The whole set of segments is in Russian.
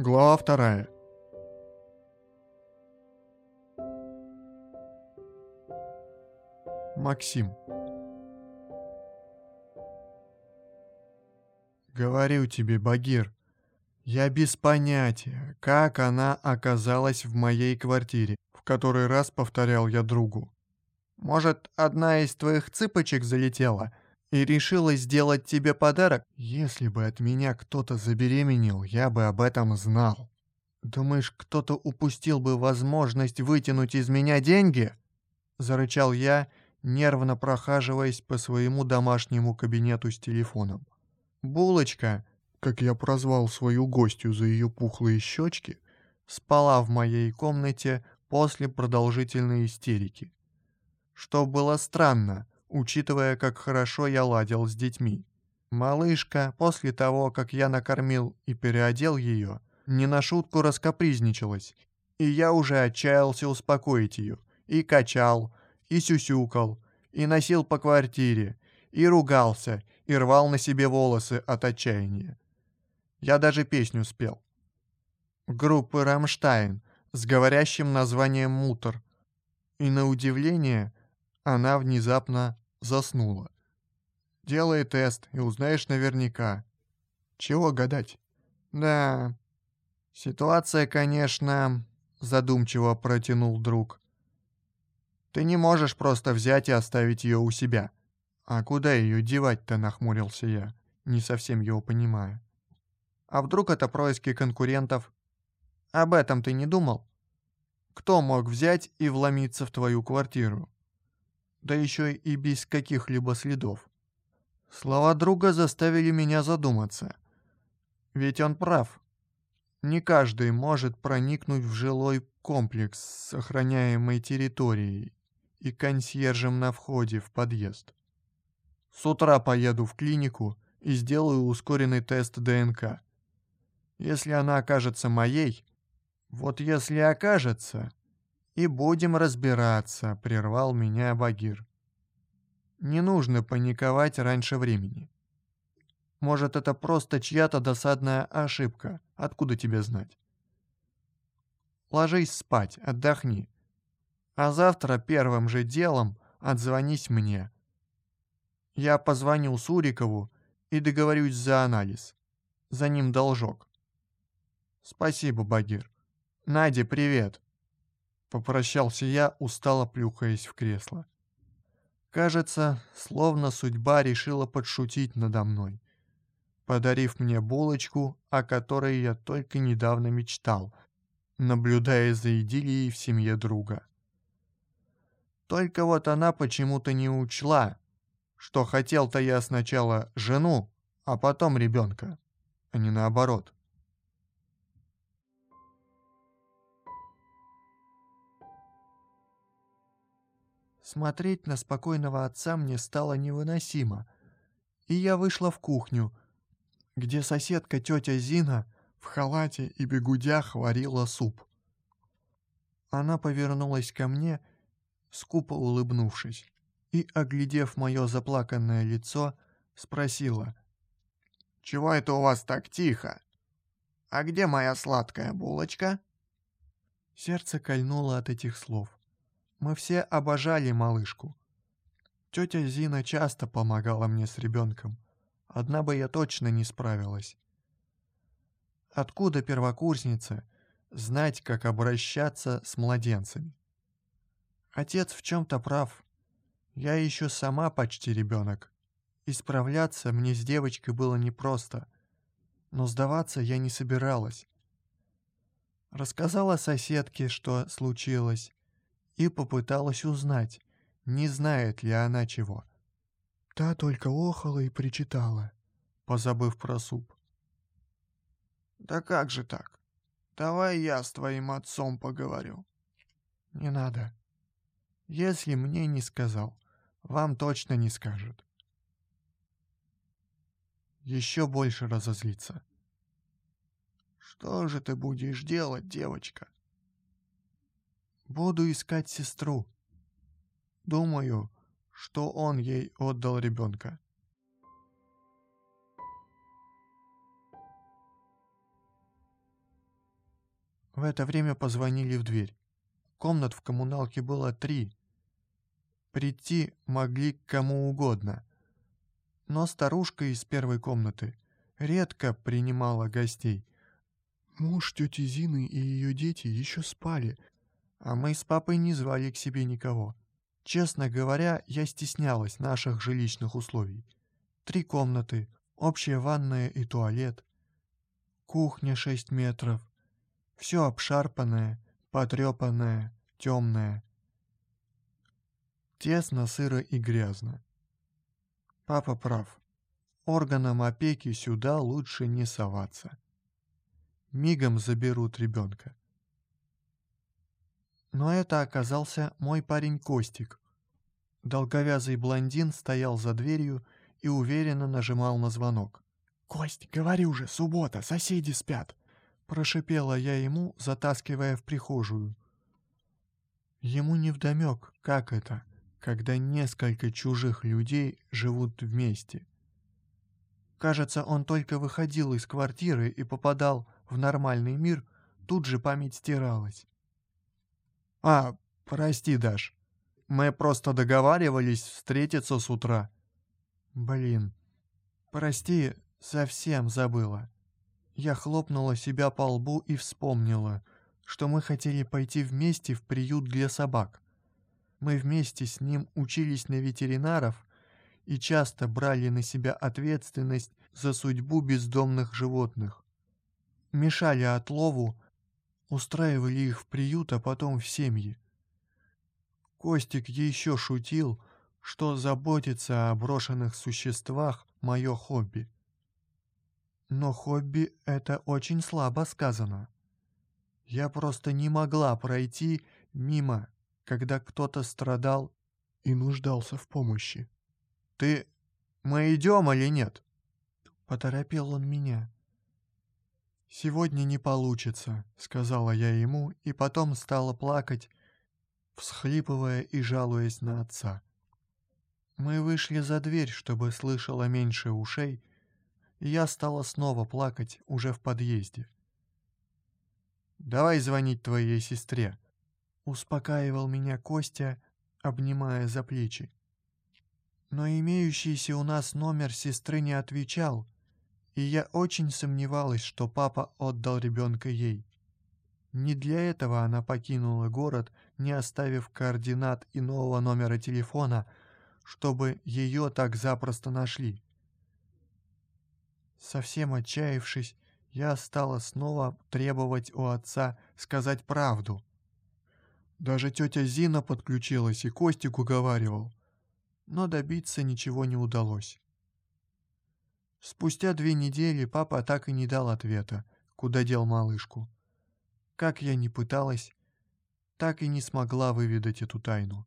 Глава вторая. Максим. Говорю тебе, Багир, я без понятия, как она оказалась в моей квартире, в который раз повторял я другу. Может, одна из твоих цыпочек залетела и решила сделать тебе подарок? Если бы от меня кто-то забеременел, я бы об этом знал. Думаешь, кто-то упустил бы возможность вытянуть из меня деньги? Зарычал я, нервно прохаживаясь по своему домашнему кабинету с телефоном. Булочка, как я прозвал свою гостью за ее пухлые щечки, спала в моей комнате после продолжительной истерики. Что было странно, учитывая, как хорошо я ладил с детьми. Малышка, после того, как я накормил и переодел ее, не на шутку раскопризничалась, и я уже отчаялся успокоить ее, и качал, и сюсюкал, и носил по квартире, и ругался, и рвал на себе волосы от отчаяния. Я даже песню спел. Группы «Рамштайн» с говорящим названием «Мутор». И на удивление, она внезапно заснула. Делай тест и узнаешь наверняка. Чего гадать? Да, ситуация, конечно, задумчиво протянул друг. Ты не можешь просто взять и оставить ее у себя. А куда ее девать-то, нахмурился я, не совсем его понимая. А вдруг это происки конкурентов? Об этом ты не думал? Кто мог взять и вломиться в твою квартиру? Да еще и без каких-либо следов. Слова друга заставили меня задуматься. Ведь он прав. Не каждый может проникнуть в жилой комплекс с охраняемой территорией и консьержем на входе в подъезд. С утра поеду в клинику и сделаю ускоренный тест ДНК. Если она окажется моей, вот если окажется, и будем разбираться, прервал меня Багир. Не нужно паниковать раньше времени. Может, это просто чья-то досадная ошибка, откуда тебе знать? Ложись спать, отдохни. А завтра первым же делом отзвонись мне. Я позвоню Сурикову и договорюсь за анализ. За ним должок. Спасибо, Багир. Наде, привет. Попрощался я, устало плюхаясь в кресло. Кажется, словно судьба решила подшутить надо мной, подарив мне булочку, о которой я только недавно мечтал, наблюдая за идиллией в семье друга. Только вот она почему-то не учла, что хотел-то я сначала жену, а потом ребенка, а не наоборот. Смотреть на спокойного отца мне стало невыносимо, и я вышла в кухню, где соседка тетя Зина в халате и бегудях варила суп. Она повернулась ко мне, скупо улыбнувшись, и, оглядев мое заплаканное лицо, спросила. «Чего это у вас так тихо? А где моя сладкая булочка?» Сердце кольнуло от этих слов. Мы все обожали малышку. Тетя Зина часто помогала мне с ребенком. Одна бы я точно не справилась. Откуда первокурсница знать, как обращаться с младенцами? Отец в чем-то прав. Я еще сама почти ребенок. Исправляться мне с девочкой было непросто. Но сдаваться я не собиралась. Рассказала соседке, что случилось, и попыталась узнать, не знает ли она чего. Та только охала и причитала, позабыв про суп. «Да как же так? Давай я с твоим отцом поговорю». «Не надо. Если мне не сказал, вам точно не скажут». Еще больше разозлиться. «Что же ты будешь делать, девочка?» Буду искать сестру. Думаю, что он ей отдал ребенка. В это время позвонили в дверь. Комнат в коммуналке было три. Прийти могли к кому угодно. Но старушка из первой комнаты редко принимала гостей. Муж тети Зины и ее дети еще спали, а мы с папой не звали к себе никого. Честно говоря, я стеснялась наших жилищных условий. Три комнаты, общая ванная и туалет, кухня шесть метров, все обшарпанное, потрепанное, темное. Тесно, сыро и грязно. Папа прав. Органам опеки сюда лучше не соваться. Мигом заберут ребенка. Но это оказался мой парень Костик. Долговязый блондин стоял за дверью и уверенно нажимал на звонок. «Кость, говори уже, суббота, соседи спят!» Прошипела я ему, затаскивая в прихожую. Ему невдомек, как это, когда несколько чужих людей живут вместе. Кажется, он только выходил из квартиры и попадал в нормальный мир, тут же память стиралась. «А, прости, Даш, мы просто договаривались встретиться с утра». «Блин, прости, совсем забыла». Я хлопнула себя по лбу и вспомнила, что мы хотели пойти вместе в приют для собак. Мы вместе с ним учились на ветеринаров и часто брали на себя ответственность за судьбу бездомных животных. Мешали отлову, устраивали их в приют, а потом в семьи. Костик еще шутил, что заботиться о брошенных существах – мое хобби. Но хобби — это очень слабо сказано. Я просто не могла пройти мимо, когда кто-то страдал и нуждался в помощи. «Ты... мы идем или нет?» Поторопил он меня. «Сегодня не получится», — сказала я ему, и потом стала плакать, всхлипывая и жалуясь на отца. Мы вышли за дверь, чтобы слышала меньше ушей, и я стала снова плакать уже в подъезде. «Давай звонить твоей сестре», — успокаивал меня Костя, обнимая за плечи. Но имеющийся у нас номер сестры не отвечал, и я очень сомневалась, что папа отдал ребенка ей. Не для этого она покинула город, не оставив координат и нового номера телефона, чтобы ее так запросто нашли. Совсем отчаявшись, я стала снова требовать у отца сказать правду. Даже тетя Зина подключилась и Костик уговаривал, но добиться ничего не удалось. Спустя две недели папа так и не дал ответа, куда дел малышку. Как я ни пыталась, так и не смогла выведать эту тайну.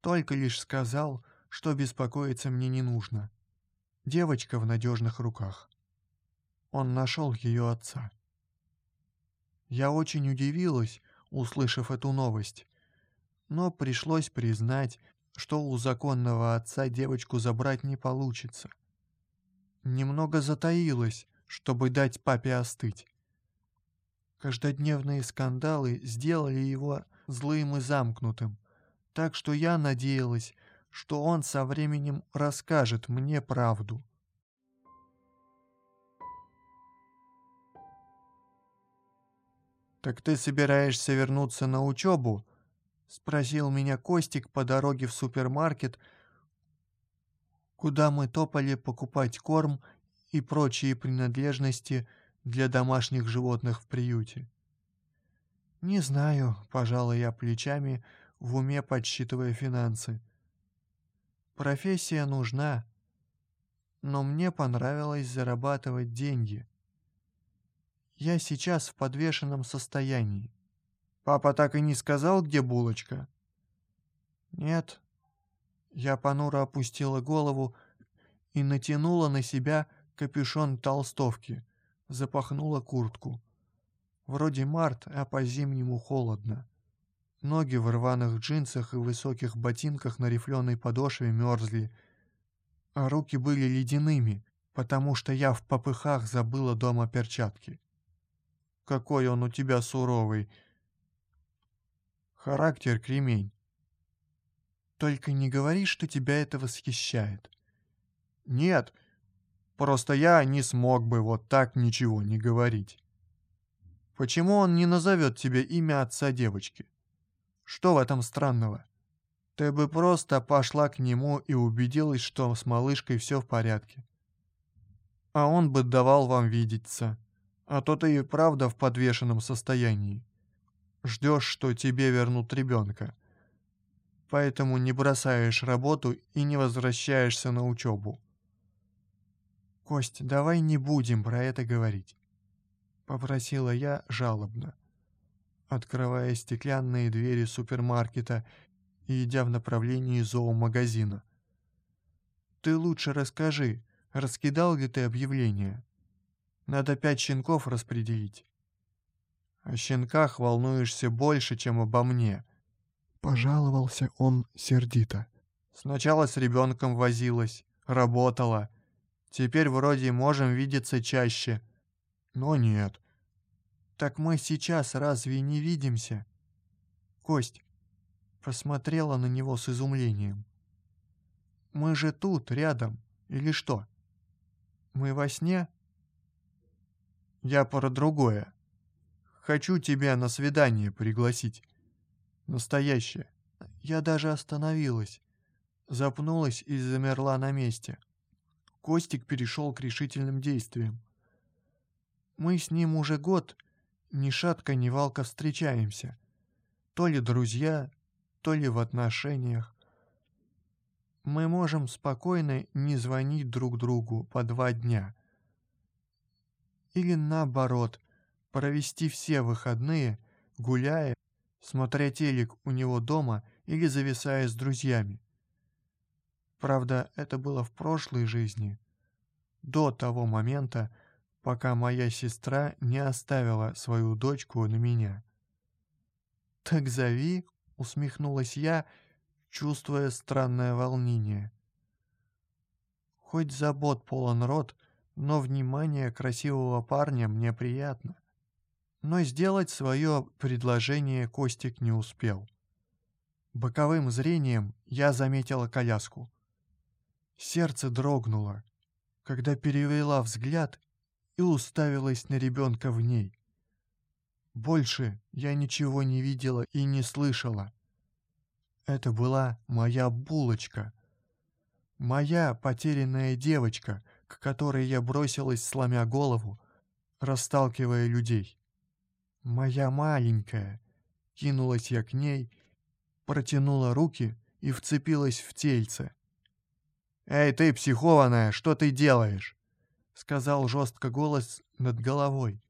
Только лишь сказал, что беспокоиться мне не нужно — Девочка в надежных руках. Он нашел ее отца. Я очень удивилась, услышав эту новость, но пришлось признать, что у законного отца девочку забрать не получится. Немного затаилась, чтобы дать папе остыть. Каждодневные скандалы сделали его злым и замкнутым, так что я надеялась, что он со временем расскажет мне правду. «Так ты собираешься вернуться на учебу?» — спросил меня Костик по дороге в супермаркет, куда мы топали покупать корм и прочие принадлежности для домашних животных в приюте. «Не знаю», — пожала я плечами, в уме подсчитывая финансы. Профессия нужна, но мне понравилось зарабатывать деньги. Я сейчас в подвешенном состоянии. Папа так и не сказал, где булочка? Нет. Я понуро опустила голову и натянула на себя капюшон толстовки, запахнула куртку. Вроде март, а по-зимнему холодно. Ноги в рваных джинсах и высоких ботинках на рифленой подошве мерзли, а руки были ледяными, потому что я в попыхах забыла дома перчатки. какой он у тебя суровый. Характер кремень. Только не говори, что тебя это восхищает. Нет, просто я не смог бы вот так ничего не говорить. Почему он не назовет тебе имя отца девочки? Что в этом странного? Ты бы просто пошла к нему и убедилась, что с малышкой все в порядке. А он бы давал вам видеться. А то ты и правда в подвешенном состоянии. Ждешь, что тебе вернут ребенка. Поэтому не бросаешь работу и не возвращаешься на учебу. «Кость, давай не будем про это говорить», — попросила я жалобно, открывая стеклянные двери супермаркета и идя в направлении зоомагазина. «Ты лучше расскажи, раскидал ли ты объявление? Надо пять щенков распределить». «О щенках волнуешься больше, чем обо мне», — пожаловался он сердито. «Сначала с ребенком возилась, работала. Теперь вроде можем видеться чаще. Но нет». «Так мы сейчас разве не видимся?» «Кость, посмотрела на него с изумлением. «Мы же тут, рядом, или что? Мы во сне?» «Я про другое. Хочу тебя на свидание пригласить. Настоящее». Я даже остановилась, запнулась и замерла на месте. Костик перешел к решительным действиям. Мы с ним уже год ни шатка, ни валка встречаемся. То ли друзья, то ли в отношениях. Мы можем спокойно не звонить друг другу по два дня. Или наоборот, провести все выходные, гуляя, смотря телек у него дома или зависая с друзьями. Правда, это было в прошлой жизни, до того момента, пока моя сестра не оставила свою дочку на меня. «Так зови, усмехнулась я, чувствуя странное волнение. Хоть забот полон рот, но внимание красивого парня мне приятно. Но сделать свое предложение Костик не успел. Боковым зрением я заметила коляску. Сердце дрогнуло, когда перевела взгляд и уставилась на ребенка в ней. Больше я ничего не видела и не слышала. Это была моя булочка. Моя потерянная девочка, к которой я бросилась, сломя голову, расталкивая людей. Моя маленькая. Кинулась я к ней, протянула руки и вцепилась в тельце. «Эй, ты, психованная, что ты делаешь?» — сказал жестко голос над головой.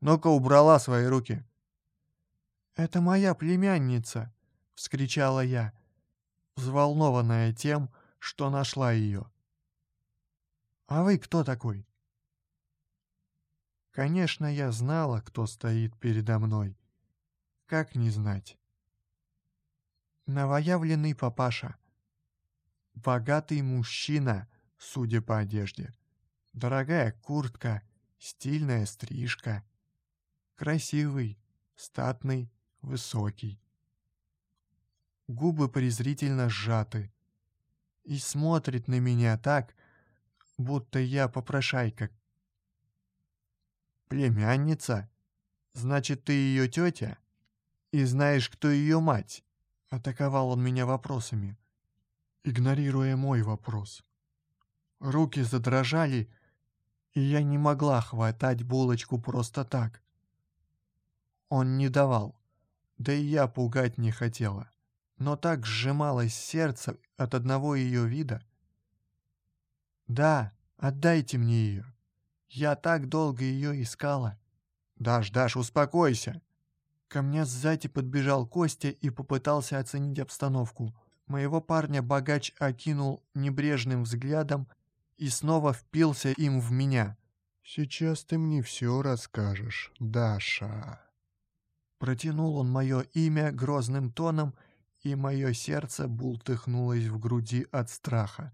Ну-ка убрала свои руки. «Это моя племянница!» — вскричала я, взволнованная тем, что нашла ее. «А вы кто такой?» Конечно, я знала, кто стоит передо мной. Как не знать? Новоявленный папаша. Богатый мужчина, судя по одежде. Дорогая куртка, стильная стрижка. Красивый, статный, высокий. Губы презрительно сжаты. И смотрит на меня так, будто я попрошайка. «Племянница? Значит, ты ее тетя? И знаешь, кто ее мать?» Атаковал он меня вопросами, игнорируя мой вопрос. Руки задрожали, и я не могла хватать булочку просто так. Он не давал, да и я пугать не хотела. Но так сжималось сердце от одного ее вида. «Да, отдайте мне ее. Я так долго ее искала». «Даш, Даш, успокойся!» Ко мне сзади подбежал Костя и попытался оценить обстановку. Моего парня богач окинул небрежным взглядом и снова впился им в меня. «Сейчас ты мне все расскажешь, Даша». Протянул он мое имя грозным тоном, и мое сердце бултыхнулось в груди от страха.